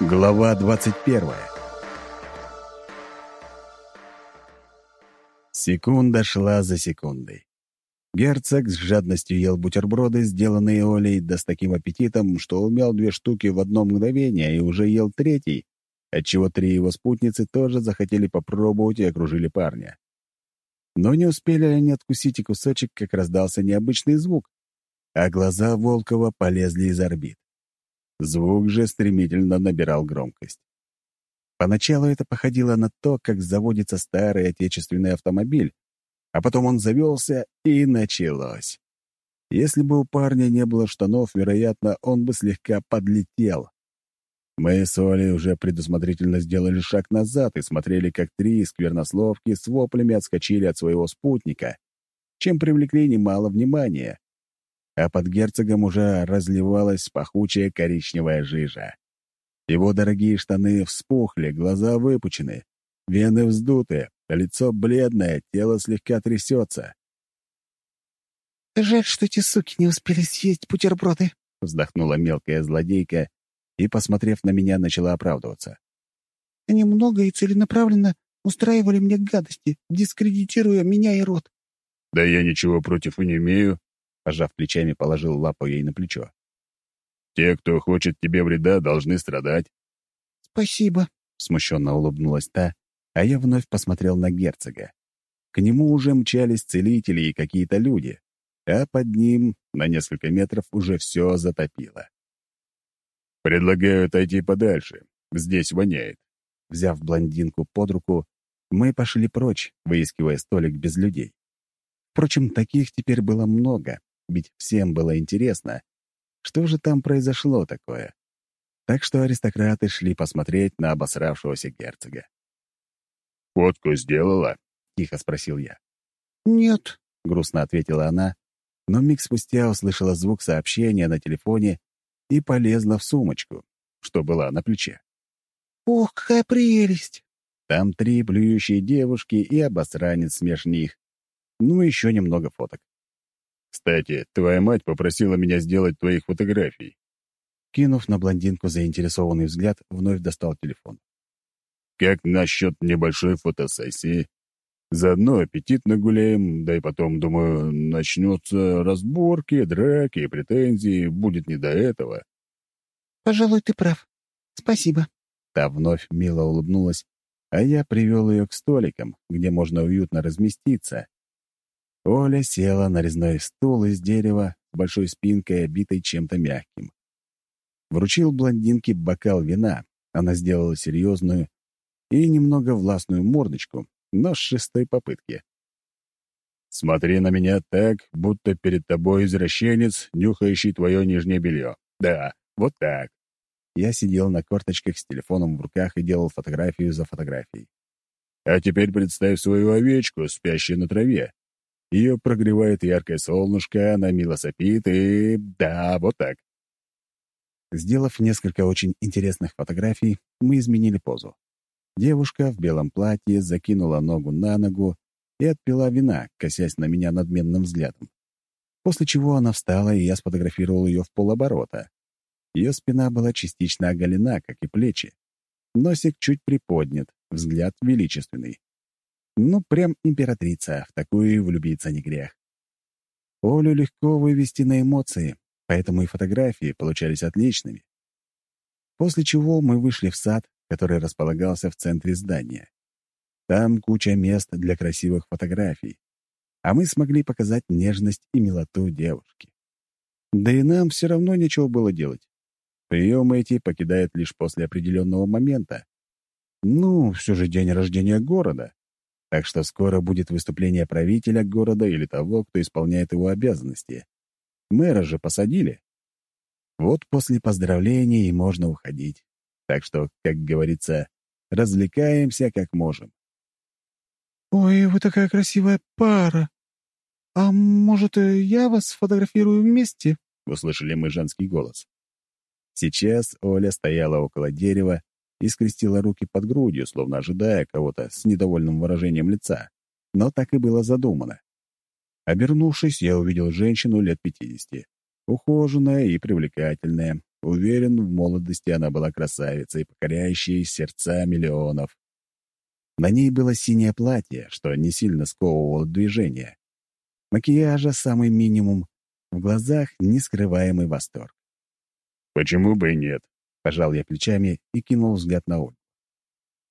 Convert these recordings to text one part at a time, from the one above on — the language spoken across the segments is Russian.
Глава 21 Секунда шла за секундой. Герцог с жадностью ел бутерброды, сделанные Олей, да с таким аппетитом, что умял две штуки в одно мгновение и уже ел третий, отчего три его спутницы тоже захотели попробовать и окружили парня. Но не успели они откусить и кусочек, как раздался необычный звук, а глаза Волкова полезли из орбит. Звук же стремительно набирал громкость. Поначалу это походило на то, как заводится старый отечественный автомобиль, а потом он завелся, и началось. Если бы у парня не было штанов, вероятно, он бы слегка подлетел. Мы с Олей уже предусмотрительно сделали шаг назад и смотрели, как три сквернословки с воплями отскочили от своего спутника, чем привлекли немало внимания а под герцогом уже разливалась пахучая коричневая жижа. Его дорогие штаны вспухли, глаза выпучены, вены вздуты, лицо бледное, тело слегка трясется. «Жаль, что эти суки не успели съесть бутерброды», — вздохнула мелкая злодейка и, посмотрев на меня, начала оправдываться. «Они много и целенаправленно устраивали мне гадости, дискредитируя меня и род». «Да я ничего против и не имею», пожав плечами, положил лапу ей на плечо. «Те, кто хочет тебе вреда, должны страдать». «Спасибо», — смущенно улыбнулась та, а я вновь посмотрел на герцога. К нему уже мчались целители и какие-то люди, а под ним на несколько метров уже все затопило. «Предлагаю отойти подальше. Здесь воняет». Взяв блондинку под руку, мы пошли прочь, выискивая столик без людей. Впрочем, таких теперь было много, ведь всем было интересно, что же там произошло такое. Так что аристократы шли посмотреть на обосравшегося герцога. «Фотку сделала?» — тихо спросил я. «Нет», — грустно ответила она, но миг спустя услышала звук сообщения на телефоне и полезла в сумочку, что была на плече. «Ох, какая прелесть!» Там три блюющие девушки и обосранец меж них. Ну, еще немного фоток. Кстати, твоя мать попросила меня сделать твоих фотографий. Кинув на блондинку заинтересованный взгляд, вновь достал телефон. Как насчет небольшой фотосессии? Заодно аппетит нагуляем, да и потом, думаю, начнутся разборки, драки, претензии, будет не до этого. Пожалуй, ты прав. Спасибо. Та вновь мило улыбнулась, а я привел ее к столикам, где можно уютно разместиться, Оля села на резной стул из дерева с большой спинкой, обитой чем-то мягким. Вручил блондинке бокал вина. Она сделала серьезную и немного властную мордочку, но с шестой попытки. «Смотри на меня так, будто перед тобой извращенец, нюхающий твое нижнее белье. Да, вот так». Я сидел на корточках с телефоном в руках и делал фотографию за фотографией. «А теперь представь свою овечку, спящую на траве. Ее прогревает яркое солнышко, она мило сопит и... Да, вот так. Сделав несколько очень интересных фотографий, мы изменили позу. Девушка в белом платье закинула ногу на ногу и отпила вина, косясь на меня надменным взглядом. После чего она встала, и я сфотографировал ее в полоборота. Ее спина была частично оголена, как и плечи. Носик чуть приподнят, взгляд величественный. Ну, прям императрица, в такую влюбиться не грех. Олю легко вывести на эмоции, поэтому и фотографии получались отличными. После чего мы вышли в сад, который располагался в центре здания. Там куча мест для красивых фотографий, а мы смогли показать нежность и милоту девушки. Да и нам все равно нечего было делать. Приемы эти покидают лишь после определенного момента. Ну, все же день рождения города. Так что скоро будет выступление правителя города или того, кто исполняет его обязанности. Мэра же посадили. Вот после поздравлений и можно уходить. Так что, как говорится, развлекаемся как можем. «Ой, вы такая красивая пара! А может, я вас сфотографирую вместе?» — услышали мы женский голос. Сейчас Оля стояла около дерева и скрестила руки под грудью, словно ожидая кого-то с недовольным выражением лица. Но так и было задумано. Обернувшись, я увидел женщину лет пятидесяти. Ухоженная и привлекательная, Уверен, в молодости она была красавицей, покоряющей сердца миллионов. На ней было синее платье, что не сильно сковывало движение. Макияжа самый минимум, в глазах нескрываемый восторг. «Почему бы и нет?» — пожал я плечами и кинул взгляд на Ольгу.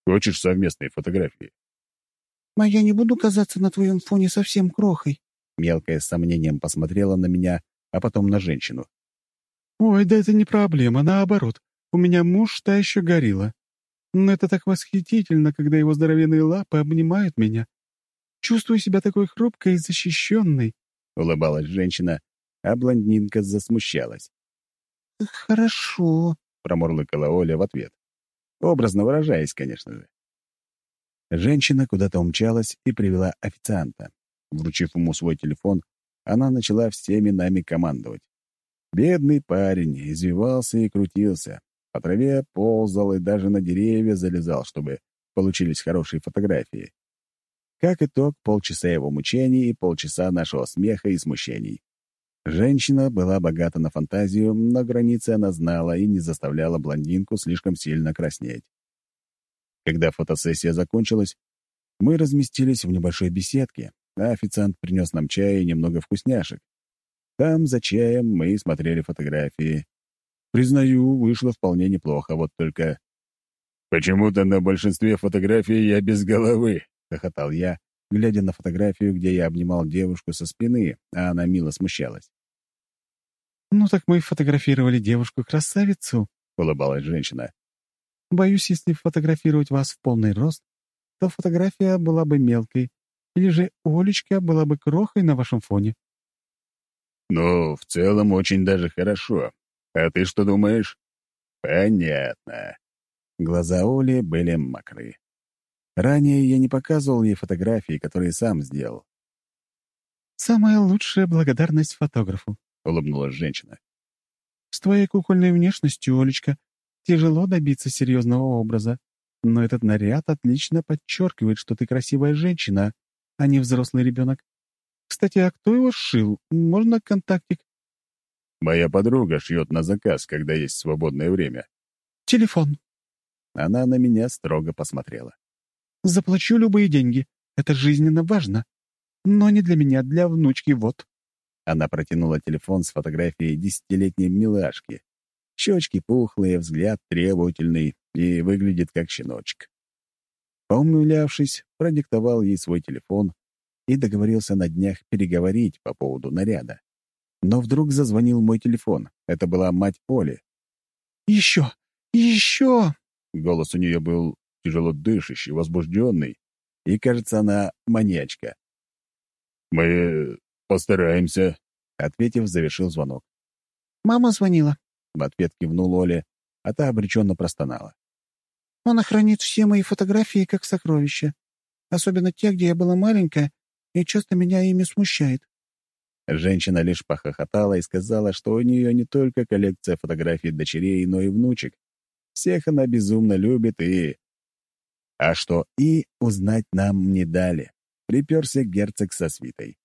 «Хочешь совместные фотографии?» «А я не буду казаться на твоем фоне совсем крохой», — мелкая с сомнением посмотрела на меня, а потом на женщину. «Ой, да это не проблема, наоборот. У меня муж та еще горила. Но это так восхитительно, когда его здоровенные лапы обнимают меня. Чувствую себя такой хрупкой и защищенной», — улыбалась женщина, а блондинка засмущалась. «Хорошо», — промурлыкала Оля в ответ. Образно выражаясь, конечно же. Женщина куда-то умчалась и привела официанта. Вручив ему свой телефон, она начала всеми нами командовать. Бедный парень извивался и крутился. По траве ползал и даже на деревья залезал, чтобы получились хорошие фотографии. Как итог, полчаса его мучений и полчаса нашего смеха и смущений. Женщина была богата на фантазию, но границы она знала и не заставляла блондинку слишком сильно краснеть. Когда фотосессия закончилась, мы разместились в небольшой беседке, а официант принес нам чай и немного вкусняшек. Там за чаем мы смотрели фотографии. Признаю, вышло вполне неплохо, вот только... «Почему-то на большинстве фотографий я без головы», — хохотал я, глядя на фотографию, где я обнимал девушку со спины, а она мило смущалась. «Ну так мы фотографировали девушку-красавицу», — улыбалась женщина. «Боюсь, если фотографировать вас в полный рост, то фотография была бы мелкой, или же Олечка была бы крохой на вашем фоне». «Ну, в целом, очень даже хорошо. А ты что думаешь?» «Понятно». Глаза Оли были мокрые. Ранее я не показывал ей фотографии, которые сам сделал. «Самая лучшая благодарность фотографу», — улыбнулась женщина. «С твоей кукольной внешностью, Олечка, тяжело добиться серьезного образа, но этот наряд отлично подчеркивает, что ты красивая женщина, а не взрослый ребенок. Кстати, а кто его сшил? Можно контактик?» «Моя подруга шьет на заказ, когда есть свободное время». «Телефон». Она на меня строго посмотрела. Заплачу любые деньги. Это жизненно важно. Но не для меня, для внучки, вот». Она протянула телефон с фотографией десятилетней милашки. Щечки пухлые, взгляд требовательный и выглядит как щеночек. Поумилявшись, продиктовал ей свой телефон и договорился на днях переговорить по поводу наряда. Но вдруг зазвонил мой телефон. Это была мать Оли. «Еще! Еще!» Голос у нее был тяжело дышащий, возбужденный, и, кажется, она маньячка. «Мы постараемся», — ответив, завершил звонок. «Мама звонила», — в ответ кивнул Оля, а та обреченно простонала. «Она хранит все мои фотографии как сокровища, особенно те, где я была маленькая, и часто меня ими смущает». Женщина лишь похохотала и сказала, что у нее не только коллекция фотографий дочерей, но и внучек. Всех она безумно любит и а что «и» узнать нам не дали. Приперся герцог со свитой.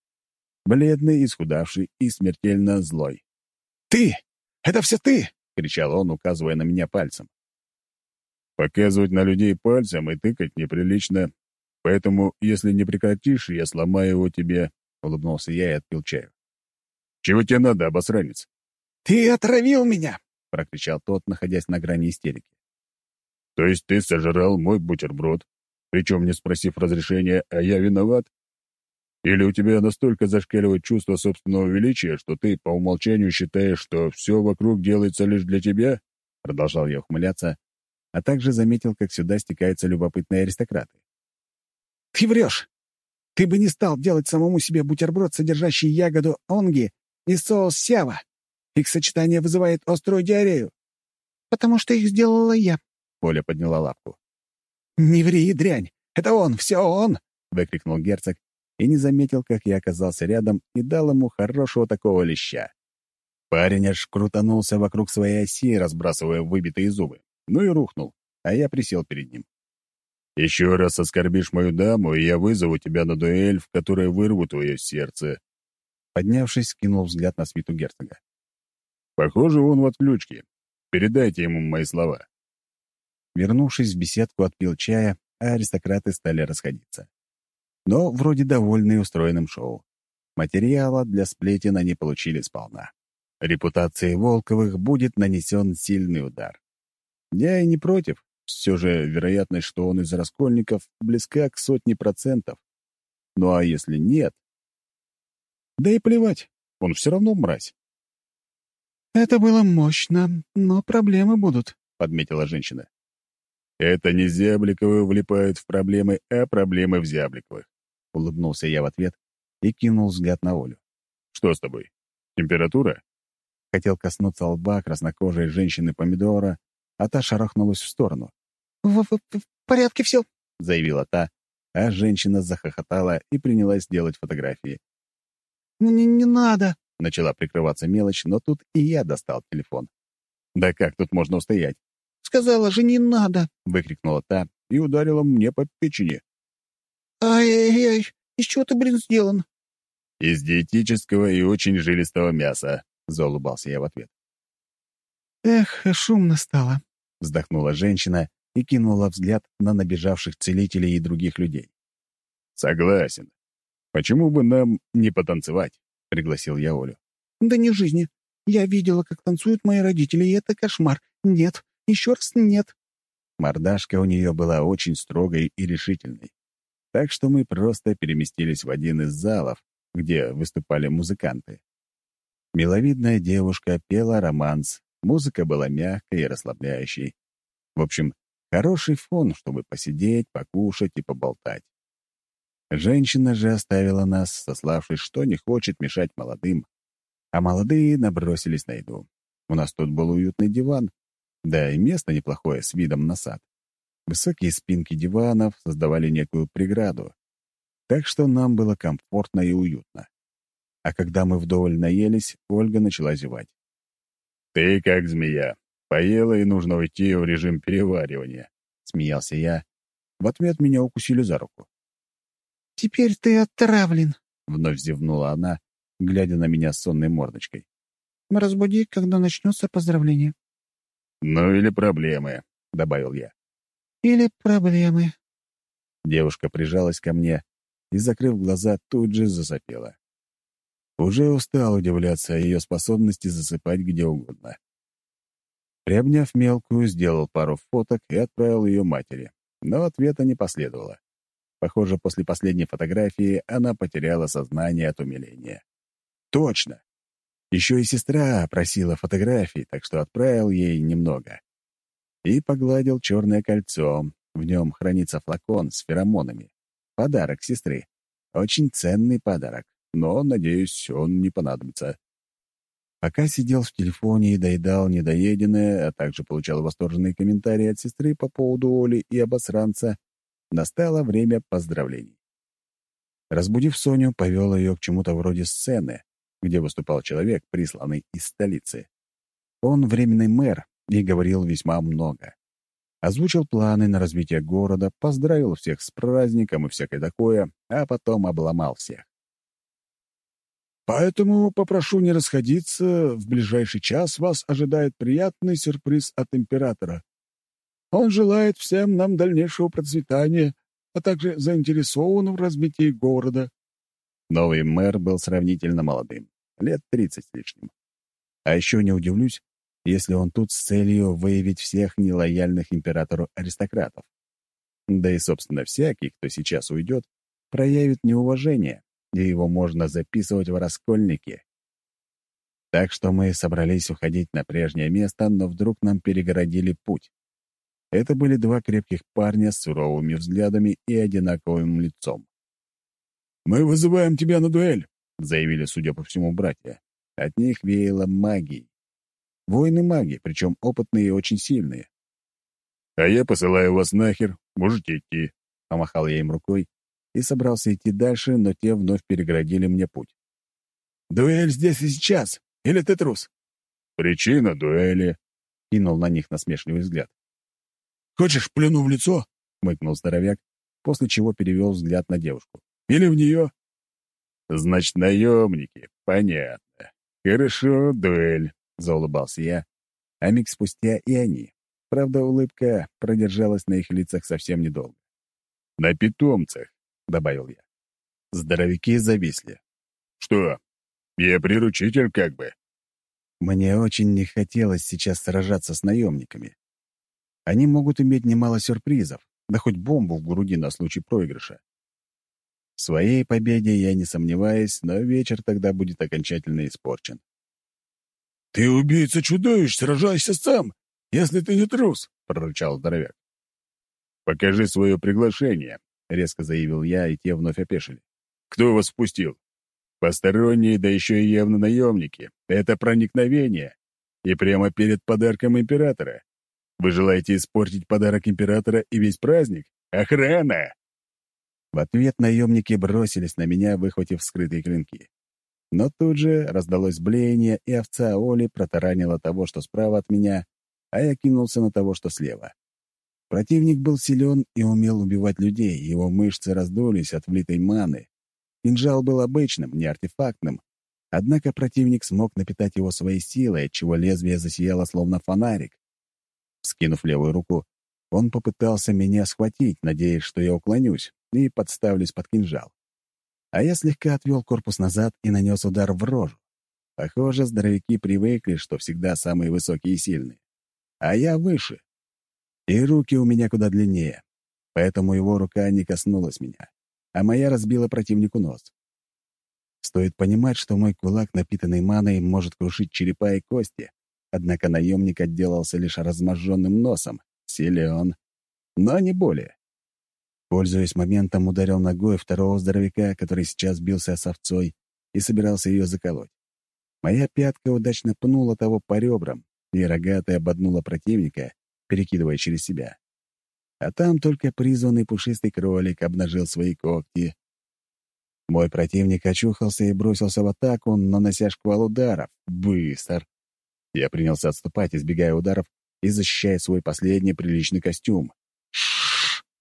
Бледный, исхудавший и смертельно злой. «Ты! Это все ты!» — кричал он, указывая на меня пальцем. «Показывать на людей пальцем и тыкать неприлично. Поэтому, если не прекратишь, я сломаю его тебе», — улыбнулся я и отпил чаю. «Чего тебе надо, обосранец?» «Ты отравил меня!» — прокричал тот, находясь на грани истерики. То есть ты сожрал мой бутерброд, причем не спросив разрешения, а я виноват? Или у тебя настолько зашкаливает чувство собственного величия, что ты по умолчанию считаешь, что все вокруг делается лишь для тебя?» Продолжал я ухмыляться, а также заметил, как сюда стекаются любопытные аристократы. «Ты врешь! Ты бы не стал делать самому себе бутерброд, содержащий ягоду онги и соус сява. Их сочетание вызывает острую диарею. Потому что их сделала я, Поля подняла лапку. «Не ври, дрянь! Это он! Все он!» — выкрикнул герцог и не заметил, как я оказался рядом и дал ему хорошего такого леща. Парень аж крутанулся вокруг своей оси, разбрасывая выбитые зубы. Ну и рухнул, а я присел перед ним. «Еще раз оскорбишь мою даму, и я вызову тебя на дуэль, в которой вырву твое сердце». Поднявшись, кинул взгляд на свиту герцога. «Похоже, он в отключке. Передайте ему мои слова». Вернувшись в беседку, отпил чая, а аристократы стали расходиться. Но вроде довольны устроенным шоу. Материала для сплетен они получили сполна. Репутации Волковых будет нанесен сильный удар. Я и не против. Все же вероятность, что он из раскольников, близка к сотне процентов. Ну а если нет? Да и плевать, он все равно мразь. «Это было мощно, но проблемы будут», — подметила женщина. «Это не Зябликовы влипают в проблемы, а проблемы в Зябликовых», — улыбнулся я в ответ и кинул взгляд на Олю. «Что с тобой? Температура?» Хотел коснуться лба краснокожей женщины-помидора, а та шарахнулась в сторону. «В, в, в порядке все», — заявила та, а женщина захохотала и принялась делать фотографии. «Не, не надо», — начала прикрываться мелочь, но тут и я достал телефон. «Да как тут можно устоять?» «Сказала же, не надо!» — выкрикнула та и ударила мне по печени. «Ай-яй-яй, из чего ты, блин, сделан?» «Из диетического и очень жилистого мяса», — заулыбался я в ответ. «Эх, шумно стало», — вздохнула женщина и кинула взгляд на набежавших целителей и других людей. «Согласен. Почему бы нам не потанцевать?» — пригласил я Олю. «Да не жизни. Я видела, как танцуют мои родители, и это кошмар. Нет, еще раз нет». Мордашка у нее была очень строгой и решительной. Так что мы просто переместились в один из залов, где выступали музыканты. Миловидная девушка пела романс, музыка была мягкой и расслабляющей. В общем, хороший фон, чтобы посидеть, покушать и поболтать. Женщина же оставила нас, сославшись, что не хочет мешать молодым. А молодые набросились на еду. У нас тут был уютный диван, да и место неплохое с видом на сад. Высокие спинки диванов создавали некую преграду, так что нам было комфортно и уютно. А когда мы вдоволь наелись, Ольга начала зевать. «Ты как змея. Поела, и нужно уйти в режим переваривания», — смеялся я. В ответ меня укусили за руку. «Теперь ты отравлен», — вновь зевнула она, глядя на меня сонной мордочкой. «Разбуди, когда начнется поздравление». «Ну или проблемы», — добавил я. «Или проблемы». Девушка прижалась ко мне и, закрыв глаза, тут же засопела. Уже устал удивляться о ее способности засыпать где угодно. Приобняв мелкую, сделал пару фоток и отправил ее матери, но ответа не последовало. Похоже, после последней фотографии она потеряла сознание от умиления. Точно! Еще и сестра просила фотографий, так что отправил ей немного. И погладил черное кольцо. В нем хранится флакон с феромонами. Подарок сестры. Очень ценный подарок, но, надеюсь, он не понадобится. Пока сидел в телефоне и доедал недоеденное, а также получал восторженные комментарии от сестры по поводу Оли и обосранца, Настало время поздравлений. Разбудив Соню, повел ее к чему-то вроде сцены, где выступал человек, присланный из столицы. Он временный мэр и говорил весьма много. Озвучил планы на развитие города, поздравил всех с праздником и всякое такое, а потом обломал всех. Поэтому попрошу не расходиться, в ближайший час вас ожидает приятный сюрприз от императора. Он желает всем нам дальнейшего процветания, а также заинтересован в развитии города». Новый мэр был сравнительно молодым, лет тридцать с лишним. А еще не удивлюсь, если он тут с целью выявить всех нелояльных императору аристократов. Да и, собственно, всякий, кто сейчас уйдет, проявит неуважение, и его можно записывать в раскольники. Так что мы собрались уходить на прежнее место, но вдруг нам перегородили путь. Это были два крепких парня с суровыми взглядами и одинаковым лицом. «Мы вызываем тебя на дуэль», — заявили, судя по всему, братья. От них веяло магией. Воины-маги, причем опытные и очень сильные. «А я посылаю вас нахер, можете идти», — помахал я им рукой и собрался идти дальше, но те вновь переградили мне путь. «Дуэль здесь и сейчас, или ты трус?» «Причина дуэли», — кинул на них насмешливый взгляд. «Хочешь, плюну в лицо?» — хмыкнул здоровяк, после чего перевел взгляд на девушку. «Или в нее?» «Значит, наемники, понятно. Хорошо, дуэль», — заулыбался я, а миг спустя и они. Правда, улыбка продержалась на их лицах совсем недолго. «На питомцах», — добавил я. Здоровяки зависли. «Что? Я приручитель как бы?» Мне очень не хотелось сейчас сражаться с наемниками. Они могут иметь немало сюрпризов, да хоть бомбу в груди на случай проигрыша. В своей победе я не сомневаюсь, но вечер тогда будет окончательно испорчен. «Ты убийца-чудовищ, сражайся сам, если ты не трус!» — прорычал здоровяк. «Покажи свое приглашение», — резко заявил я, и те вновь опешили. «Кто вас впустил?» «Посторонние, да еще и явно наемники. Это проникновение. И прямо перед подарком императора. Вы желаете испортить подарок императора и весь праздник? Охрана!» В ответ наемники бросились на меня, выхватив скрытые клинки. Но тут же раздалось блеяние, и овца Оли протаранила того, что справа от меня, а я кинулся на того, что слева. Противник был силен и умел убивать людей, его мышцы раздулись от влитой маны. Кинжал был обычным, не артефактным, однако противник смог напитать его своей силой, отчего лезвие засияло словно фонарик. Скинув левую руку, он попытался меня схватить, надеясь, что я уклонюсь, и подставлюсь под кинжал. А я слегка отвел корпус назад и нанес удар в рожу. Похоже, здоровяки привыкли, что всегда самые высокие и сильные. А я выше. И руки у меня куда длиннее, поэтому его рука не коснулась меня, а моя разбила противнику нос. Стоит понимать, что мой кулак, напитанный маной, может крушить черепа и кости, однако наемник отделался лишь разможженным носом. Силен, но не более. Пользуясь моментом, ударил ногой второго здоровяка, который сейчас бился с овцой и собирался ее заколоть. Моя пятка удачно пнула того по ребрам, и рогатая ободнула противника, перекидывая через себя. А там только призванный пушистый кролик обнажил свои когти. Мой противник очухался и бросился в атаку, нанося шквал ударов. Быстро. Я принялся отступать, избегая ударов и защищая свой последний приличный костюм. —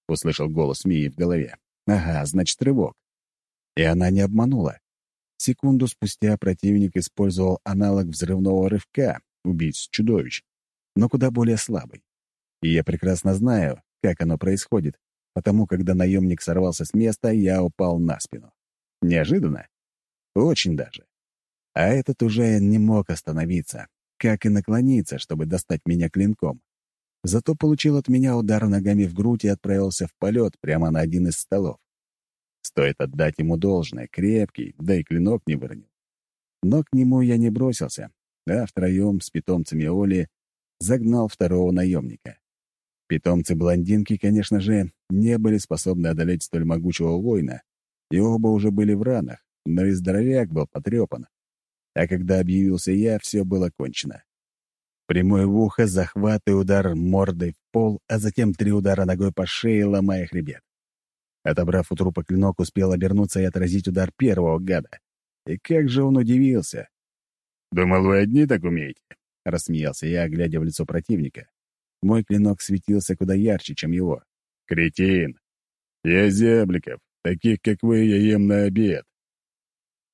услышал голос Мии в голове. «Ага, значит, рывок». И она не обманула. Секунду спустя противник использовал аналог взрывного рывка, убийц чудовищ, но куда более слабый. И я прекрасно знаю, как оно происходит, потому когда наемник сорвался с места, я упал на спину. Неожиданно? Очень даже. А этот уже не мог остановиться, как и наклониться, чтобы достать меня клинком. Зато получил от меня удар ногами в грудь и отправился в полет прямо на один из столов. Стоит отдать ему должное, крепкий, да и клинок не выронил. Но к нему я не бросился, а втроем с питомцами Оли загнал второго наемника. Питомцы-блондинки, конечно же, не были способны одолеть столь могучего воина, и оба уже были в ранах, но и здоровяк был потрепан. А когда объявился я, все было кончено. Прямой в ухо, захват и удар мордой в пол, а затем три удара ногой по шее, ломая хребет. Отобрав у трупа клинок, успел обернуться и отразить удар первого гада. И как же он удивился. «Думал, вы одни так умеете?» — рассмеялся я, глядя в лицо противника. Мой клинок светился куда ярче, чем его. «Кретин! Я зябликов, таких, как вы, я ем на обед!»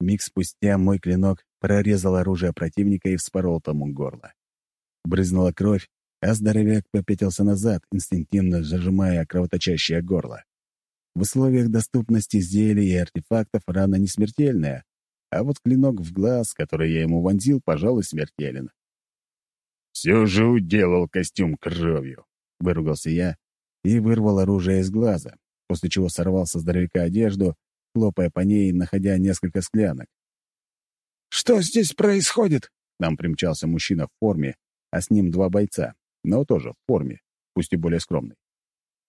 Миг спустя мой клинок прорезал оружие противника и вспорол тому горло. Брызнула кровь, а здоровяк попятился назад, инстинктивно зажимая кровоточащее горло. В условиях доступности зелий и артефактов рана не смертельная, а вот клинок в глаз, который я ему вонзил, пожалуй, смертелен. «Все же уделал костюм кровью», — выругался я и вырвал оружие из глаза, после чего сорвал со здоровяка одежду, хлопая по ней, находя несколько склянок. «Что здесь происходит?» Нам примчался мужчина в форме, а с ним два бойца, но тоже в форме, пусть и более скромной.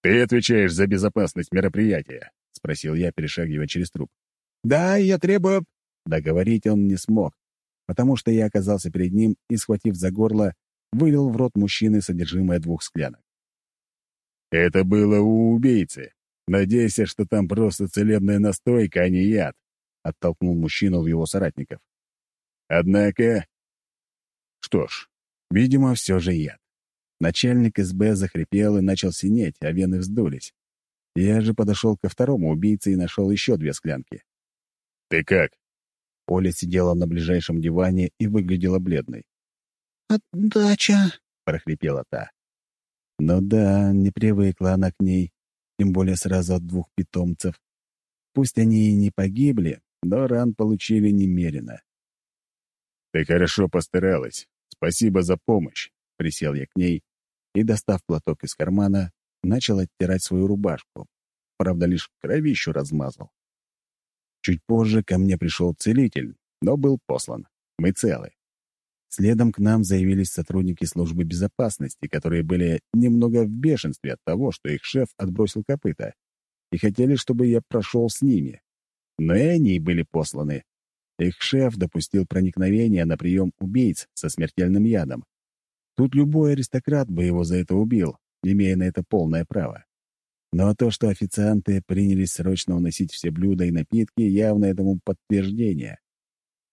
«Ты отвечаешь за безопасность мероприятия?» — спросил я, перешагивая через труп. «Да, я требую...» Договорить он не смог, потому что я оказался перед ним и, схватив за горло, вылил в рот мужчины содержимое двух склянок. «Это было у убийцы. Надейся, что там просто целебная настойка, а не яд», — оттолкнул мужчину в его соратников. «Однако...» Что ж, Видимо, все же яд. Начальник СБ захрипел и начал синеть, а вены вздулись. Я же подошел ко второму убийце и нашел еще две склянки. «Ты как?» Оля сидела на ближайшем диване и выглядела бледной. «Отдача», — прохрипела та. «Ну да, не привыкла она к ней, тем более сразу от двух питомцев. Пусть они и не погибли, но ран получили немерено». «Ты хорошо постаралась. Спасибо за помощь», — присел я к ней и, достав платок из кармана, начал оттирать свою рубашку. Правда, лишь кровищу размазал. Чуть позже ко мне пришел целитель, но был послан. Мы целы. Следом к нам заявились сотрудники службы безопасности, которые были немного в бешенстве от того, что их шеф отбросил копыта, и хотели, чтобы я прошел с ними. Но и они были посланы. Их шеф допустил проникновение на прием убийц со смертельным ядом. Тут любой аристократ бы его за это убил, имея на это полное право. Но то, что официанты принялись срочно уносить все блюда и напитки, явно этому подтверждение.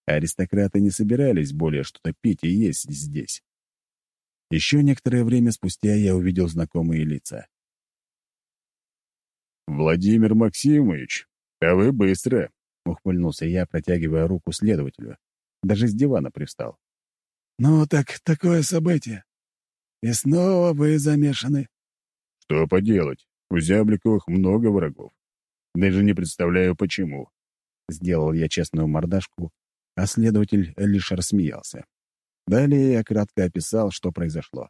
Аристократы не собирались более что-то пить и есть здесь. Еще некоторое время спустя я увидел знакомые лица. «Владимир Максимович, а вы быстро!» — ухмыльнулся я, протягивая руку следователю. Даже с дивана привстал. «Ну так такое событие. И снова вы замешаны». «Что поделать? У Зябликовых много врагов. Даже не представляю, почему». Сделал я честную мордашку а следователь лишь рассмеялся. Далее я кратко описал, что произошло.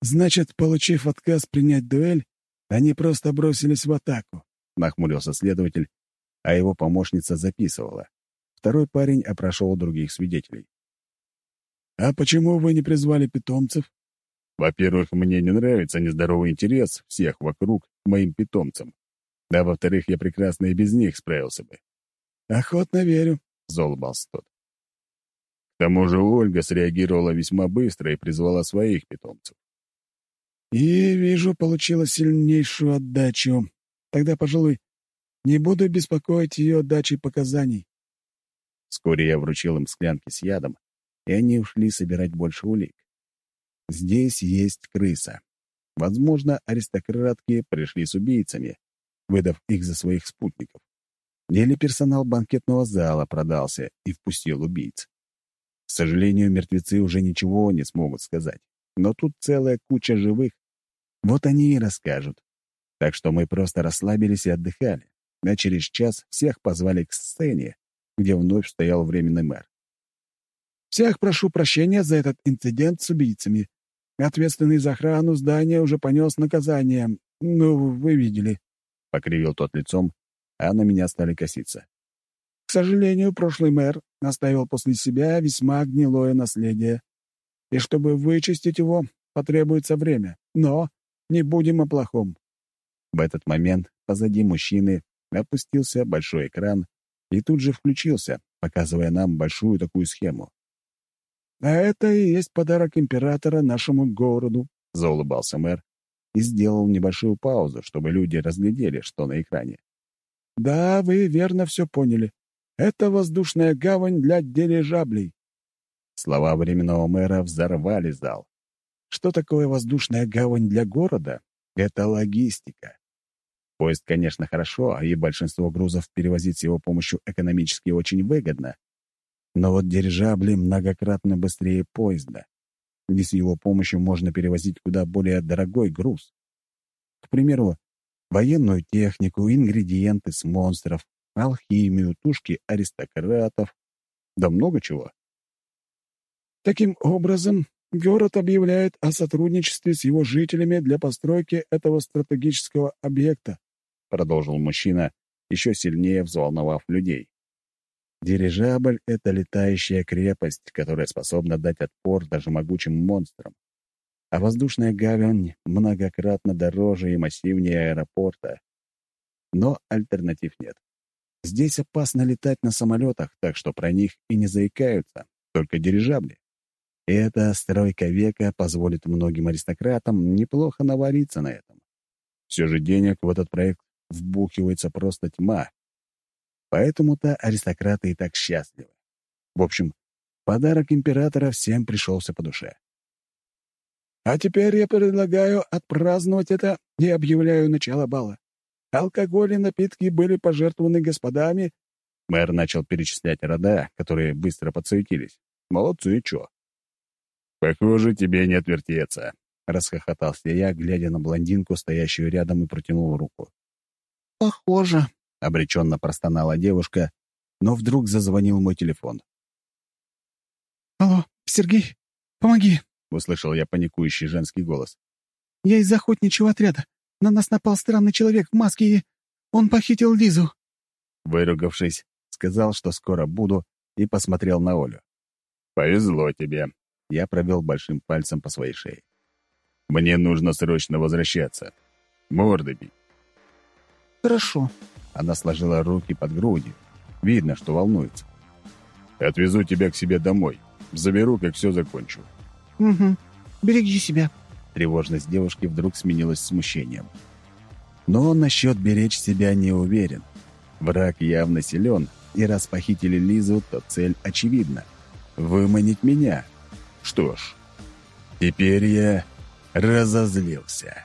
«Значит, получив отказ принять дуэль, они просто бросились в атаку», — нахмурился следователь, а его помощница записывала. Второй парень опрошел других свидетелей. «А почему вы не призвали питомцев?» «Во-первых, мне не нравится нездоровый интерес всех вокруг к моим питомцам. А во-вторых, я прекрасно и без них справился бы». «Охотно верю», — заулыбался тот. К тому же Ольга среагировала весьма быстро и призвала своих питомцев. «И, вижу, получила сильнейшую отдачу. Тогда, пожалуй, не буду беспокоить ее отдачей показаний». Вскоре я вручил им склянки с ядом, и они ушли собирать больше улик. Здесь есть крыса. Возможно, аристократки пришли с убийцами, выдав их за своих спутников. Или персонал банкетного зала продался и впустил убийц. К сожалению, мертвецы уже ничего не смогут сказать. Но тут целая куча живых. Вот они и расскажут. Так что мы просто расслабились и отдыхали. А через час всех позвали к сцене, где вновь стоял временный мэр. «Всех прошу прощения за этот инцидент с убийцами. Ответственный за охрану здания уже понес наказание. Ну, вы видели», — покривил тот лицом а на меня стали коситься. К сожалению, прошлый мэр оставил после себя весьма гнилое наследие. И чтобы вычистить его, потребуется время. Но не будем о плохом. В этот момент позади мужчины опустился большой экран и тут же включился, показывая нам большую такую схему. «А это и есть подарок императора нашему городу», — заулыбался мэр и сделал небольшую паузу, чтобы люди разглядели, что на экране. Да, вы верно все поняли. Это воздушная гавань для дирижаблей. Слова временного мэра взорвали зал. Что такое воздушная гавань для города? Это логистика. Поезд, конечно, хорошо, и большинство грузов перевозить с его помощью экономически очень выгодно. Но вот дирижабли многократно быстрее поезда. И с его помощью можно перевозить куда более дорогой груз. К примеру, военную технику, ингредиенты с монстров, алхимию, тушки аристократов, да много чего. Таким образом, город объявляет о сотрудничестве с его жителями для постройки этого стратегического объекта, продолжил мужчина, еще сильнее взволновав людей. Дирижабль — это летающая крепость, которая способна дать отпор даже могучим монстрам а воздушная гавань многократно дороже и массивнее аэропорта. Но альтернатив нет. Здесь опасно летать на самолетах, так что про них и не заикаются, только дирижабли. И эта стройка века позволит многим аристократам неплохо навариться на этом. Все же денег в этот проект вбухивается просто тьма. Поэтому-то аристократы и так счастливы. В общем, подарок императора всем пришелся по душе. А теперь я предлагаю отпраздновать это и объявляю начало бала. Алкоголь и напитки были пожертвованы господами. Мэр начал перечислять рода, которые быстро подсуетились. Молодцы, чё. «Похоже, тебе не отвертеться», — расхохотался я, глядя на блондинку, стоящую рядом, и протянул руку. «Похоже», — обреченно простонала девушка, но вдруг зазвонил мой телефон. «Алло, Сергей, помоги!» — услышал я паникующий женский голос. «Я из охотничьего отряда. На нас напал странный человек в маске, и он похитил Лизу». Выругавшись, сказал, что скоро буду, и посмотрел на Олю. «Повезло тебе». Я провел большим пальцем по своей шее. «Мне нужно срочно возвращаться. Морды бить». «Хорошо». Она сложила руки под грудью. Видно, что волнуется. «Отвезу тебя к себе домой. Заберу, как все закончу». «Угу. Береги себя». Тревожность девушки вдруг сменилась смущением. Но он насчет беречь себя не уверен. Враг явно силен, и раз похитили Лизу, то цель очевидна — выманить меня. Что ж, теперь я разозлился.